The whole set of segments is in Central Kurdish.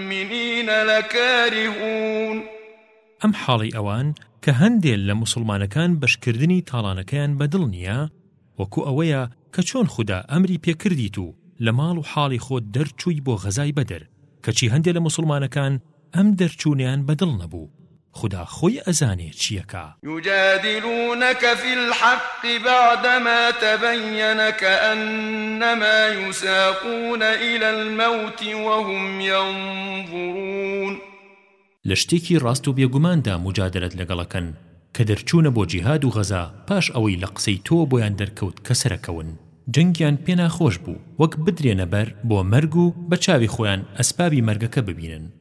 المؤمنین لکارهون ئەم حاڵی ئەوان کە هەندێ لە موسڵمانەکان بەشکردنی تاڵانەکەیان بە دڵ نییە وەکو ئەوەیە کە چۆن خودا ئەمری پێ کردیت و لە ماڵ و حاڵی خۆت دەرچووی بۆ غەزای بەدر کەچی هەندێ لە موسڵمانەکان ئەم دەرچوونەیان بە دڵ نەبوو خودا خۆی ئەزانێ چیەکا. یجادلونک فی الحق بعدما تبین کانما یساقون الی الموت وهم ینظرون. لە شتێکی ڕاست و بێگوماندا موجادەلەت لەگەڵ ئەکەن کە دەرچوونە بۆ جیهاد و غەزا پاش ئەوەی لە قسەی تۆوە بۆیان دەرکەوت کە سەرەکەون جەنگیان پێ ناخۆش بوو وەک بدرێنە بەر بۆ مەرگ و بە چاوی خۆیان ئەسبابی مەرگەکە ببینن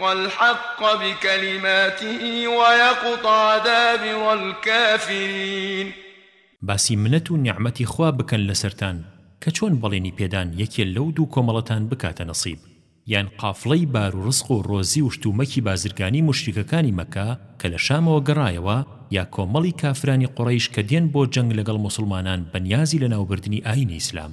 والحق بکلماته ویقطع دابر الکافرین باسی منەت و نیعمەتی خوا بکەن لەسەرتان کە چۆن بەڵێنی پێدان یەکێ لەو دوو کۆمەڵەتان بکاتە نەسیب یان قافڵەی بار و ڕزق و ڕۆزی و شتومەکی بازرگانی موشریکەکانی مەککە کە لە شامەوە گەڕایەوە یا کۆمەڵی کافرانی قوڕەیش کە دێن بۆ جەنگ لەگەڵ موسڵمانان بەنیازی لەناوبردنی ئاینی ئیسلام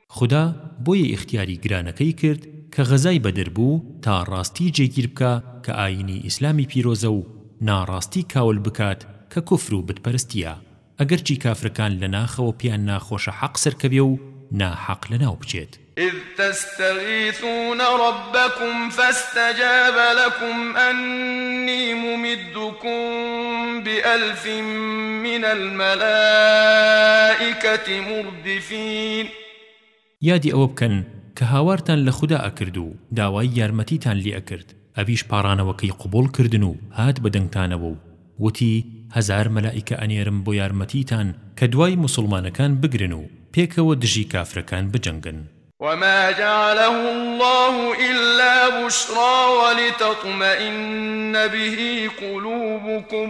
خودا بۆیە ئیختیاری گرانەکەی کرد کە غەزای بەدر بوو تا ڕاستی جێگیر بکا کە ئایینی ئیسلامی پیرۆزە و ناڕاستی کاول بکات کە کوفر و بت پەرستیە ئەگەرچی کافرەکان لە ناخەوە پێیان ناخۆشە حەق سەرکەوێ و ناحەق لەناو بچێت. اذ تستغیثون ربکم فاستجاب لکم انی ممدکم بالف من الملائکة مردفین مردفین. یادی ئەوە بکەن کە هاوارتان لە خودا ئەکرد و داوای یارمەتیتان لێ ئەکرد، ئەویش پاڕانەوەکەی قبوڵ کردن و هات بە دەنگتانەوە و وتی، هەزار مەلائیکە ئەنێرم بۆ یارمەتیتان کە دوای موسڵمانەکان بگرن و پێکەوە دژی کافرەکان بجەنگن. وما جعله اللە الا بشری ولتطمئن به قلوبکم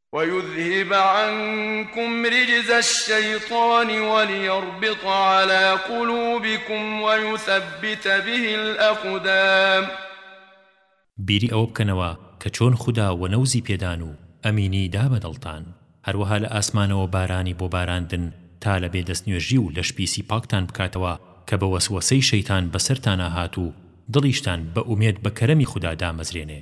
ويذهب عنکم رجز الشیطان ولیربط علی قلوبکم ویثبت به الاقدام بیری ئەوە بکەنەوە کە چۆن خودا وەنەوزی پێدان و ئەمینی دا بە دڵتان هەروەها لە ئاسمانەوە بارانی بۆ باراندن تا لە بێ دەست نوێژی و لەش پیسی پاکتان بکاتەوە کە بە وەسوەسەی شەیتان بەسەرتانا هات و دڵیشتان بە ئومێد بە کەرەمی خودا دامەزرێنێ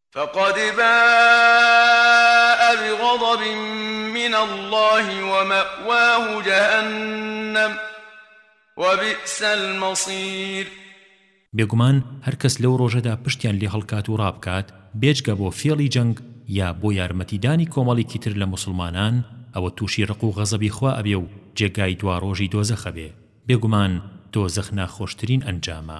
فقد باء بغضب من الله ومأواه جهنم وبئس المصير بێگومان هەر کەس لەو ڕۆژەدا پشتیان لێ هەڵکات و ڕابکات بێجگە بۆ فێڵی جەنگ یا بۆ یارمەتیدانی کۆمەڵیکی تر لە موسڵمانان ئەوە تووشی ڕق و غەزەبی خوا ئەبێ و جێگای دواڕۆژی دۆزەخ ئەبێ بێگومان دۆزەخ ناخۆشترین ئەنجامە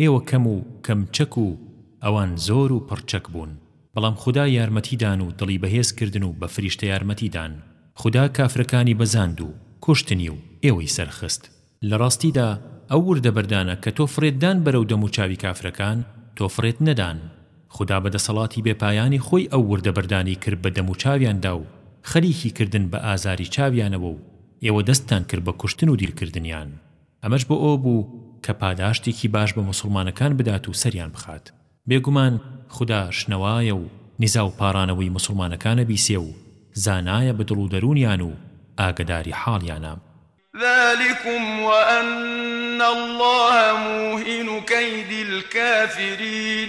ئێوە کەم و کەم چەک و ئەوان زۆر و پڕ چەک بوون بەڵام خودا یارمەتی دان و دڵی بەهێز کردن و بە فریشتە یارمەتی دان خودا کافرەکانی بەزاند و کوشتنی و ئێوەی سەر خست لە ڕاستیدا ئەو وردە بەردانە کە تۆ فڕێت دان بەرەو دەم و چاوی کافرەکان تۆ فڕێت نەدان خودا بە دەسەڵاتی بێ پایانی خۆی ئەو وردە بەردانی کرد بە دەم و چاویاندا و خەریکی کردن بە ئازاری چاویانەوە و ئێوە دەستتان کرد بە کوشتن و دیل کردنیان ئەمەش بۆ ئەوە بوو کە پاداشتێکی باش بە موسوڵمانەکان بدات و سەریان بخات. بێگومان خودا شنوایە و نیزا و پاڕانەوەی موسوڵمانەکان ئەبیسێ و زانایە بە دڵ و دەروونیان و ئاگەداری حاڵیانە. ذلکم وان اللە موهن کید الکافرین.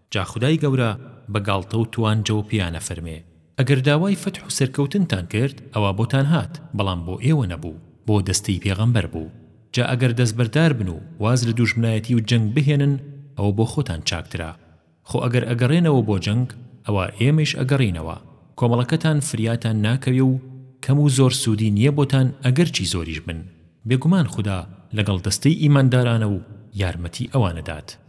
جا خودای گەورە بە گاڵتە و توانجەوە پێیان ئەفەرمێ، ئەگەر داوای فەتح و سەرکەوتنتان کرد ئەوا بۆتان هات، بەڵام بۆ ئێوە نەبوو، بۆ دەستەی پێغەمبەر بوو. جا ئەگەر دەستبەردار بن و واز لە دوژمنایەتی و جەنگ بهێنن ئەوە بۆ خۆتان چاکترە. خۆ ئەگەر ئەگەڕێنەوە بۆ جەنگ ئەوا ئێمەیش ئەگەڕینەوە. کۆمەڵەکەتان فریاتان ناکەوێ و کەم و زۆر سوودی نییە بۆتان ئەگەرچی زۆریش بن. بێگومان خودا لەگەڵ دەستەی ئیماندارانە و یارمەتی ئەوان ئەدات.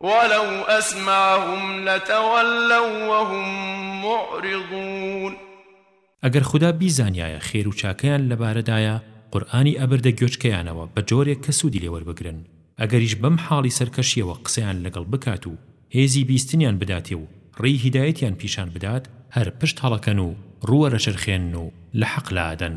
ولو اسمعهم لتولوا وهم معرضون ئەگەر خودا بیزانیایە خێر و چاکەیان لەبارەدایە قورئانی ئەبردە گوێچکەیانەوە بەجۆرێک کە سوودی لێ وەربگرن ئەگەریش بەم حاڵی سەرکەشیەوە قسەیان لەگەڵ بکات و هێزی بیستنیان بداتێ و ڕێی هیدایەتیان پیشان بدات هەر پشت هەڵەکەن و ڕووەرەچەرخێنن و لە حەق لادەن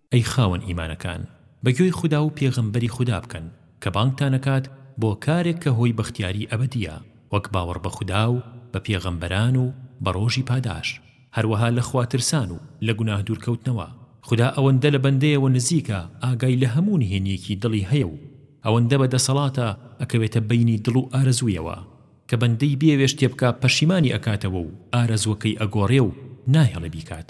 ئەی خاوەن ئیمانەکان، بە گوێی خودا و پێغەمبەری خودا بکەن، کە بانگتان ئەکات بۆ کارێک کە هۆی بەختیاری ئەبەدییە، وەک باوەڕ بە خودا و بە پێغەمبەران و بە ڕۆژی پاداش، هەروەها لە خوا ترسان و لە گوناه دوورکەوتنەوە. خودا ئەوەندە لە بەندەیەوە نزیکە، ئاگای لە هەموو نهێنییەکی دڵی هەیە و ئەوەندە بە دەسەڵاتە، ئەکەوێتە بەینی دڵ و ئارەزوویەوە، کە بەندەی بیەوێ شتێ بکا پەشیمانی ئەکاتەوە و ئارەزووەکەی ئەگۆڕێ و ناهێڵێ بیکات.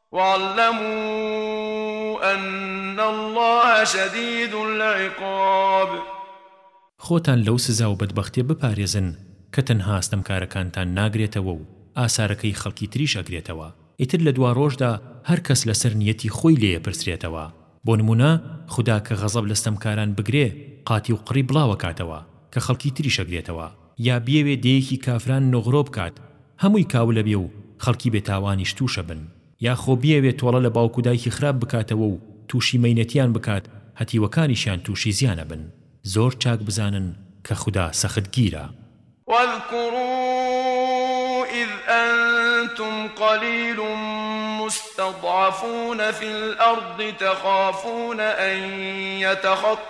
واعلموا ان اللە شدید العقاب. خۆتان لەو سزا و بەدبەختیە بپارێزن کە تەنها ستەمکارەکانتان ناگرێتەوە و ئاسارەکەی خەڵکی تریش ئەگرێتەوە ئیتر لە دواڕۆژدا هەر کەس لەسەر نیەتی خۆی لێ ئەپرسرێتەوە بۆ نمونە خودا کە غەزەب لە ستەمکاران بگرێ قاتی و قڕی بڵاوەکاتەوە کە خەڵکی تریش ئەگرێتەوە یا بیەوێ دێیەکی کافران نغرۆ بکات هەمووی کاولە بێ و خەڵکی بێ تاوانیش تووشە بن، یا خۆ بیەوێ تۆڵە لە باوک و دایکی خراپ بکاتەوە و تووشی مەینەتیان بکات هەتیوەکانیشیان تووشی زیانە بن. زۆر چاک بزانن کە خودا سەختگیرە. واذکروا اذ انتم قلیل مستضعفون فی الارض تخافون ان یتخطفکم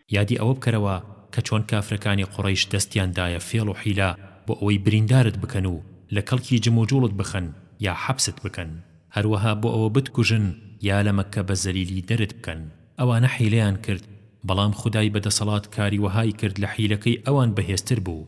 یادی ئەوە بکەرەوە کە چۆن کافرەکانی قوڕەیش دەستیان دایە فێڵ و حیلە بۆ ئەوەی بریندارت بکەن و لە کەڵکی جموجوڵت بخەن یا حەبست بکەن هەروەها بۆ ئەوە بتکوژن یا لە مەککە بە زەلیلی دەرت بکەن ئەوانە حیلەیان کرد بەڵام خودای بە دەسەڵات کاری وەهای کرد لە حیلەکەی ئەوان بەهێزتر بوو.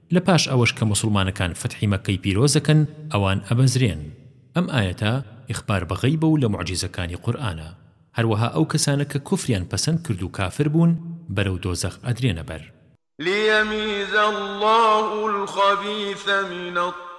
لە پاش ئەوەش کە موسڵمانەکان فەتحی مەککەی پیرۆز دەکەن ئەوان ئەبەزرێن، ئەم ئایەتە ئیخبار بە غەیبە و لە موعجیزەکانی قورئانە، هەروەها ئەو کەسانە کە کوفریان پەسەند کرد و کافر بوون بەرەو دۆزەخ ئەدرێنە بەر. لیمیز اللە الخبیث من الطیب.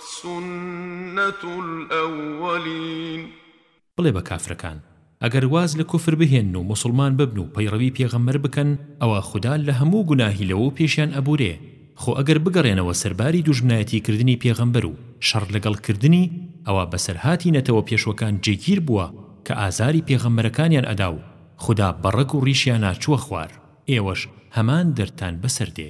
سُنَّتُ الْأَوَّلِینَ. بڵێ بە کافرەکان، ئەگەر واز لە کوفر بهێنن و موسڵمان ببن و پەیڕەوی پێغەمبەر بکەن، ئەوا خودا لە هەموو گوناهی لەوەو پێشیان ئەبورێ، خۆ ئەگەر بگەڕێنەوە سەر باری دوژمنایەتی کردنی پێغەمبەر و شەڕ لەگەڵ کردنی، ئەوا بەسەرهاتی نەتەوە پێشوەکان جێگیر بووە کە ئازاری پێغەمبەرەکانیان ئەدا و خودا بە ڕەگ و ڕیشیانا چووە خوار، ئێوەش هەمان دەردتان بەسەر دێ.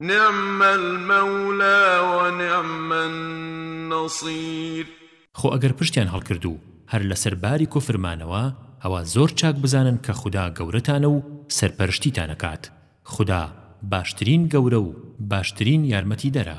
نعم المولی و نعم النصیر خۆ ئەگەر پشتیان هەڵکرد و هەر لەسەر باری کوفر مانەوە ئەوا زۆر چاک بزانن کە خودا گەورەتانە و سەرپەرشتیتان ئەکات خودا باشترین گەورە و باشترین یارمەتیدەرە.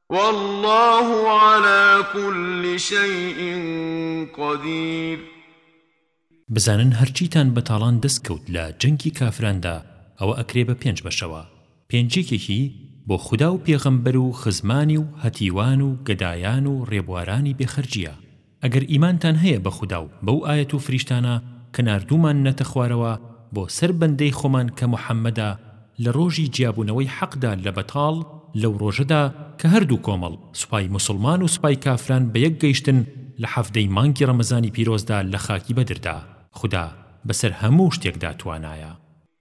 واللە علی کل شیء قدیر. بزانن هەرچیتان بەتاڵان دەست کەوت لە جەنگی کافراندا ئەوە ئەکرێ بە پێنج بەشەوە پێنج یەکێکی بۆ خودا و پێغەمبەر و خزمانی و هەتیوان و گەدایان و ڕێبوارانی بێ خەرجیە ئەگەر ئیمانتان هەیە بە خودا و بەو ئایەت و فریشتانە کە ناردووماننەتە خوارەوە بۆ سەر بەندەی خۆمان کە محەممەدە لە ڕۆژی جیابوونەوەی حەقدا لە بەتاڵ، لەو ڕۆژەدا کە هەردوو کۆمەڵ، سوپای موسڵمان و سوپای کافران بە یەک گەیشتن لە حەڤدەی مانگی ڕەمەزانی پیرۆزدا لە خاکی بەدردا، خودا بەسەر هەموو شتێکدا توانایە.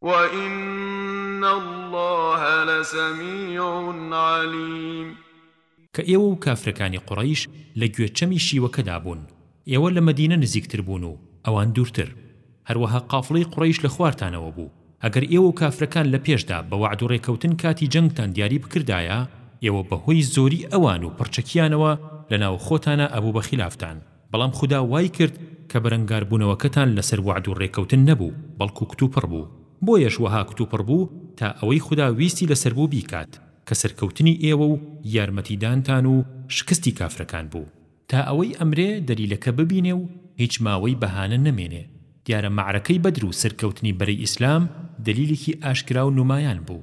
وَإِنَّ اللَّهَ لَسَمِیعٌ عَلِیم. کە ئێوە و کافرەکانی قوڕەیش لە گوێچەمی شیوەکەدا بوون، ئێوە لە مەدینە نزیکتر بوون و ئەوان دوورتر، هەروەها قافڵەی قوڕەیش لە خوارتانەوە بوو، ئەگەر ئێوە و کافرەکان لە پێشدا بە وەعد و ڕێکەوتن کاتی جەنگتان دیاری بکردایە، ئێوە بەهۆی زۆری ئەوان و پڕچەکیانەوە لەناو خۆتانا ئەبوو بە خیلافتان. بەڵام خودا وای کرد کە بەرەنگاربوونەوەکەتان لەسەر وەعد و ڕێکەوتن نەبوو، بەڵکو کتوپڕ بوو. بۆیەش وەها کتوپڕ بوو تا ئەوەی خودا ویستی لەسەر بوو بیکات، کە سەرکەوتنی ئێوە و یارمەتیدانتان و شکستی کافرەکان بوو. تا ئەوەی ئەمرێ دەلیلەکە ببینێ و هیچ ماوەی بەهانە نەمێنێ. دیارە مەعرەکەی بەدر و سەرکەوتنی بەرەی ئیسلام دەلیلێکی ئاشکرا و نومایان بوو.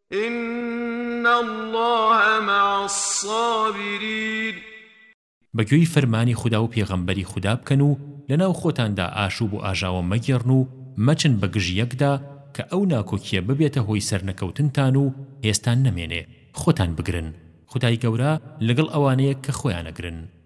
ان اللە مع الصابرین. بەگوێی فەرمانی خودا و پێغەمبەری خودا بکەن و لەناو خۆتاندا ئاشوب و ئاژاوە مەگێڕن و مەچن بەگژ یەکدا کە ئەو ناکۆکیە ببێتە هۆی سەرنەکەوتنتان و هێزتان نەمێنێ خۆتان بگرن خودای گەورە لەگەڵ ئەوانەیە کە خۆیان ئەگرن.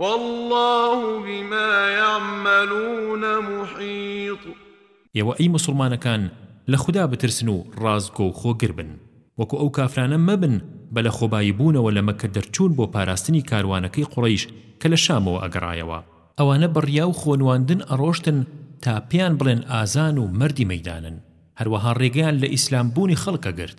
واللە بما یعملون محیط. ئێوە ئەی موسڵمانەکان لە خودا بترسن و ڕاستگۆ و خۆگر بن، وەکو ئەو کافرانە مەبن بە لە خۆبایی بوونەوە لە مەککە دەرچوون بۆ پاراستنی کاروانەکەی قوڕەیش کە لە شامەوە ئەگەڕایەوە، ئەوانە بە ڕیا و خۆنواندن ئەڕۆشتن تا پێیان بڵێن ئازان و مەردی مەیدانن، هەروەها ڕێگەیان لە ئیسلام بوونی خەڵک ئەگرت.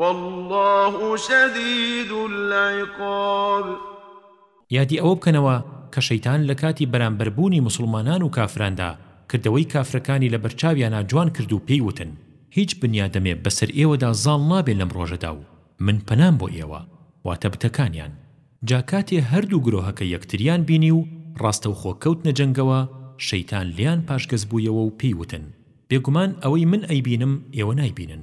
واللە شدید العقاب. یادی ئەوە بکەنەوە کە شەیتان لە کاتی بەرامبەر بوونی موسڵمانان و کافراندا کردەوەی کافرەکانی لە بەرچاویانا جوان کرد و پێی وتن، هیچ بنیادەمێ بەسەر ئێوەدا زاڵ نابێ لەم ڕۆژەدا و من پەنام بۆ ئێوە، واتە بتەکانیان. جا کاتێ هەردوو گرۆهەکە یەکتریان بینی و ڕاستەوخۆ کەوتنە جەنگەوە، شەیتان لێیان پاشگەز بوویەوە و پێی وتن، بێگومان ئەوەی من ئەیبینم ئێوە نایبینن،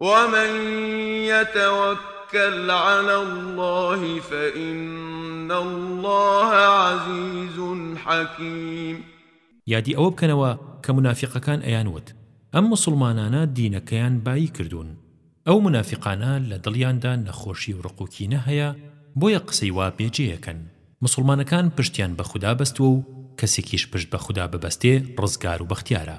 ومن یتوکل علی اللە فان اللە عزیز حکیم یادی ئەوە بکەنەوە کە مونافیقەکان ئەیان وت ئەم موسڵمانانە دینەکەیان بایی کردوون ئەو مونافیقانە لە دڵیاندا نەخۆشی و ڕق و کینە هەیە بۆیە قسەی وا بێ جێیەکەن موسڵمانەکان پشتیان بە خودا بەستووە و کەسێکیش پشت بە خودا ببەستێ ڕزگار و بەختیارە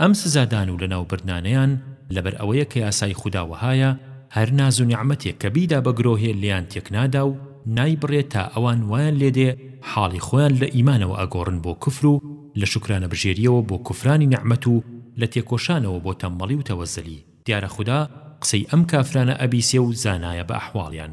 ئەم سزادان و لەناوبردنانەیان لەبەر ئەوەیە کە یاسای خودا وەهایە، هەر ناز و نیعمەتێک کە بیدا بە گرۆهێ لێیان تێک نادا و نایبڕێ تا ئەوان وایان لێ دێ حاڵی خۆیان لە ئیمانەوە ئەگۆڕن بۆ کوفر و لە شوکرانەبژێرییەوە بۆ کوفرانی نیعمەت و لە تێکۆشانەوە بۆ تەمبەڵی و تەوەزەلی. دیارە خودا قسەی ئەم کافرانە ئەبیسێ و زانایە بە ئەحواڵیان.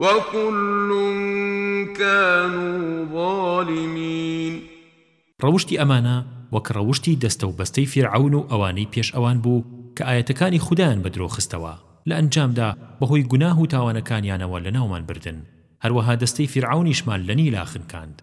وَکُلٌّ کَانُوا ظَالِمِینَ. ڕەوشتی ئەمانە وەک ڕەوشتی دەستە و بەستەی فیرعەون و ئەوانەی پێش ئەوان بوو کە ئایەتەکانی خودایان بە درۆ خستەوە لە ئەنجامدا بە هۆی گوناه و تاوانەکانیانەوە لە ناومان بردن هەروەها دەستەی فیرعەونیشمان لە نیلا خنکاند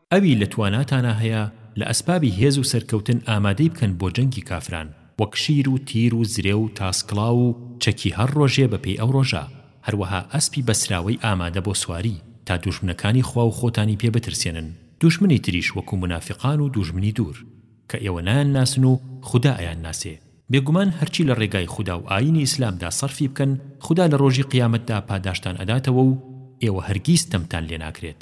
ئەوی لە تواناتانا هەیە لە ئەسبابی هێز و سەرکەوتن ئامادەی بکەن بۆ جەنگی کافران وەک شیر و تیر و زرێ و تاس کڵاو و چەکی هەر ڕۆژێ بە پێی ئەو ڕۆژە هەروەها ئەسپی بەسراوەی ئامادە بۆ سواری تا دوژمنەکانی خوا و خۆتانی پێ بترسێنن دوژمنی تریش وەکو مونافیقان و دوژمنی دوور کە ئێوە نایان ناسن و خودا ئەیان ناسێ بێگومان هەرچی لە ڕێگای خودا و ئاینی ئیسلام دا سەرفی بکەن خودا لە ڕۆژی قیامەتدا پاداشتان ئەداتەوە و ئێوە هەرگیز ستەمتان لێ ناکرێت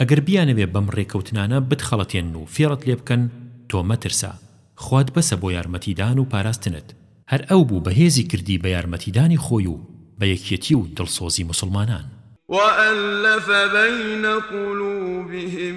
ئەگەر بیانەوێ بەم ڕێکەوتنانە بتخەڵەتێنن و فێڕت لێ بکەن، تۆ مەترسە، خوات بەسە بۆ یارمەتیدان و پاراستنت. هەر ئەو بوو بەهێزی کردی بە یارمەتیدانی خۆی و بە یەکیەتی و دڵسۆزی موسڵمانان. وەئەلەفە بەینە قولوبیهم.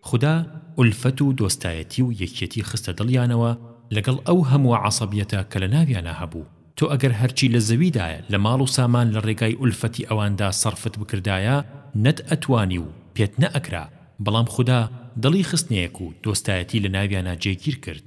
خودا ئولفەت و دۆستایەتی و یەکیەتی خستە دڵیانەوە لەگەڵ ئەو هەموو عەسەبیەتە کە لەناویانا هەبوو تۆ ئەگەر هەرچی لە زەویدایە لە ماڵ و سامان لە ڕێگای ئولفەتی ئەواندا سەڕفت بکردایە نەت ئەتوانی و پێت نەئەکرا بەڵام خودا دڵی خستنەیەک و دۆستایەتی لەناویانا جێگیر کرد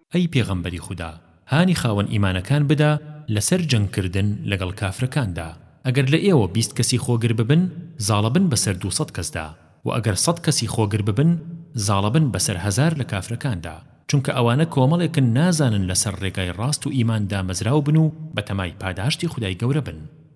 ئەی پێغەمبەری خودا هانی خاوەن ئیمانەکان بدە لەسەر جەنگ کردن لەگەڵ کافرەکاندا ئەگەر لە ئێوە بیست کەسی خۆگر ببن زاڵەبن بەسەر دوو سەد کەسدا وە ئەگەر سەد کەسی خۆگر ببن زاڵەبن بەسەر هەزار لە کافرەکاندا چونکە ئەوانە کۆمەڵێکن نازانن لەسەر ڕێگای ڕاست و ئیمان دامەزراوبن و بەتەمای پاداشتی خودای گەورەبن.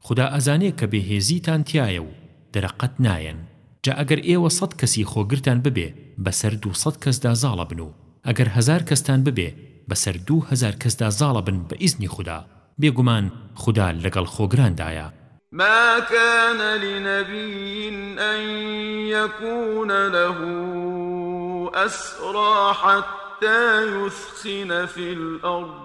خودا ئەزانێ کە بێ هێزیتان تیایە و دەرەقەت نایەن، جا ئەگەر ئێوە سەد کەسی خۆگرتان ببێ بەسەر دوو سەد کەسدا زاڵە بن و ئەگەر هەزار کەستان ببێ بەسەر دوو هەزار کەسدا زاڵە بن بە ئیزنی خودا، بێگومان خودا لەگەڵ خۆگراندایە. ما كان لنبي ان يكون له اسرى حتى يثخن في الارض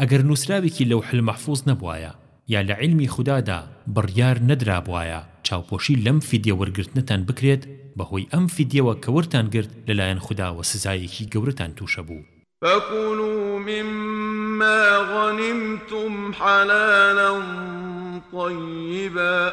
ئەگەر نووسراوێکی لەوح المحفوظ نەبوایە یا لە عیلمی خودادا بڕیار نەدرابوایە چاوپۆشی لەم فیدیە وەرگرتنەتان بکرێت بەهۆی ئەم فیدیەوە کە وەرتان گرت لەلایەن خوداوە سزایەکی گەورەتان تووشە بوو. فَکُلُوا مِمَّا غَنِمْتُمْ حَلَالًا طَیِّبًا.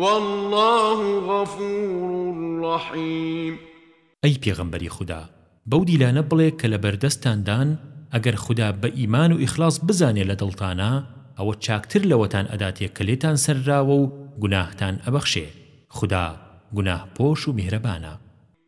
واللە غفور رحیم. ئەی پێغەمبەری خودا بەو دیلانە بڵێ کە لەبەردەستتان دان، ئەگەر خودا بە ئیمان و ئیخلاص بزانێ لە دڵتانا ئەوە چاکتر لەوەتان ئەداتێ کە لێتان سەنراوە و گوناهتان ئەبەخشێ، خودا گوناهپۆش و میهرەبانە.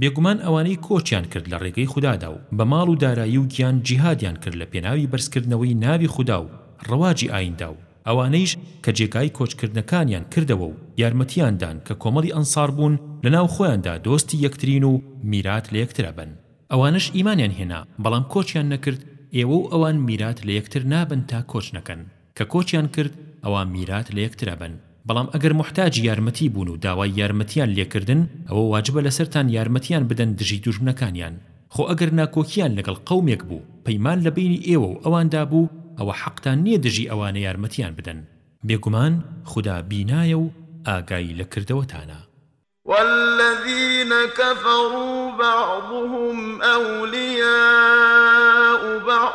بێگومان ئەوانەی کۆچیان کرد لە ڕێگەی خودادا و بە ماڵ و دارایی و گیان جیهادیان کرد لە پێناوی بەرزکردنەوەی ناوی خودا و ڕەواجی ئاییندا و ئەوانەیش کە جێگای کۆچکردنەکانیان کردەوە و یارمەتیان دان کە کۆمەڵی ئەنسار بوون لەناو خۆیاندا دۆستی یەکترین و میرات لە یەکتر ئەبەن ئەوانەش ئیمانیان هێنا بەڵام کۆچیان نەکرد ئێوە و ئەوان میرات لە یەکتر نابن تا کۆچ نەکەن. کە کۆچیان کرد ئەوا میرات لە یەکتر ئەبەن بەڵام ئەگەر موحتاجی یارمەتی بوون و داوای یارمەتیان لێ کردن ئەوە واجبە لەسەرتان یارمەتیان بدەن دژی دوژمنەکانیان خۆ ئەگەر ناکۆکیان لەگەڵ قەومێک بوو پەیمان لە بەینی ئێوە و ئەواندا بوو ئەوە حەقتان نیە دژی ئەوانە یارمەتیان بدەن بێگومان خودا بینایە و ئاگای لە کردەوەتانە. والذین کفروا بعضهم اولیاء بعض.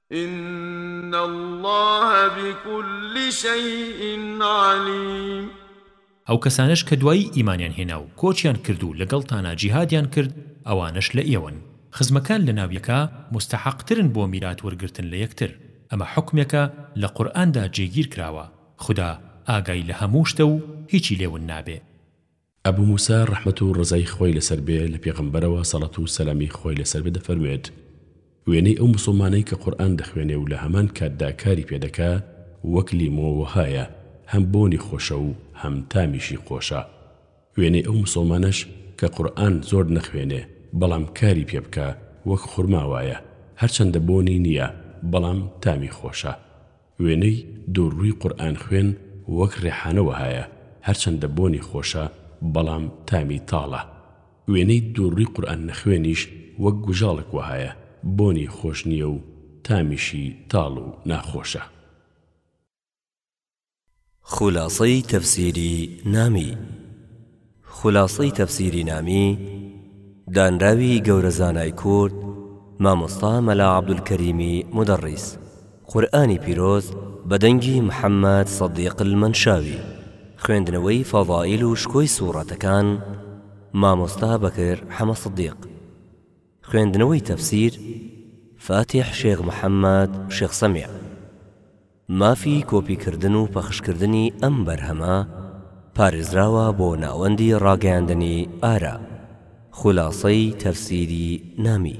ان اللە بکل شیء علیم. ئەو کەسانەش کە دوایی ئیمانیان هێنا و کۆچیان کرد و لەگەڵتانا جیهادیان کرد ئەوانەش لە ئێوەن. خزمەکان لە ناو یەکا موستەحەقترن بۆ میرات وەرگرتن لە یەکتر. ئەمە حوکمێکە لە قورئاندا جێگیر کراوە. خودا ئاگای لە هەموو شتە و هیچی لێ ون نابێ. ئەبو موسا ڕەحمەت و ڕەزای خوای لەسەر بێ لە پێغەمبەرەوە سەڵت و سەلامی خوای لەسەر بێ دەفەرموێت، وێنەی ئەو موسڵمانەی کە قورئان دەخوێنێ و لە هەمان کاتدا کاری پێ دەکا وەک لیمۆ وەهایە هەم بۆنی خۆشە و هەم تامیشی خۆشە، وێنەی ئەو موسڵمانەش کە قورئان زۆر نەخوێنێ بەڵام کاری پێ بکا وەک خورما وایە هەرچەندە بۆنی نییە بەڵام تامی خۆشە، وێنەی دوو ڕووی قورئان خوێن وەک ڕێحانە وەهایە هەرچەندە بۆنی خۆشە بەڵام تامی تاڵە وێنەی دوو ڕووی قورئان نەخوێنیش وەک گوژاڵک وەهایە بۆنی خۆش نیە و تامیشی تاڵ و ناخۆشە. خولاسەی تەفسیری نامی خولاسەی تەفسیری نامی دانراوی گەورە زانای کورد مامۆستا مەلا عەبدولکەریمی مودەڕیس قورئانی پیرۆز بە دەنگی محەممەد سەدیق المەنشاوی خوێندنەوەی فەزائیل و شکۆی سووڕەتەکان مامۆستا بەکر حەمە سەدیق خوێندنەوەی تەفسیر فاتیح شێخ محەممەد شێخ سەمیع مافی کۆپی کردن و پەخش کردنی ئەم بەرهەمە پارێزراوە بۆ ناوەندی ڕاگەیاندنی ئارا خولاسەی تەفسیری نامی.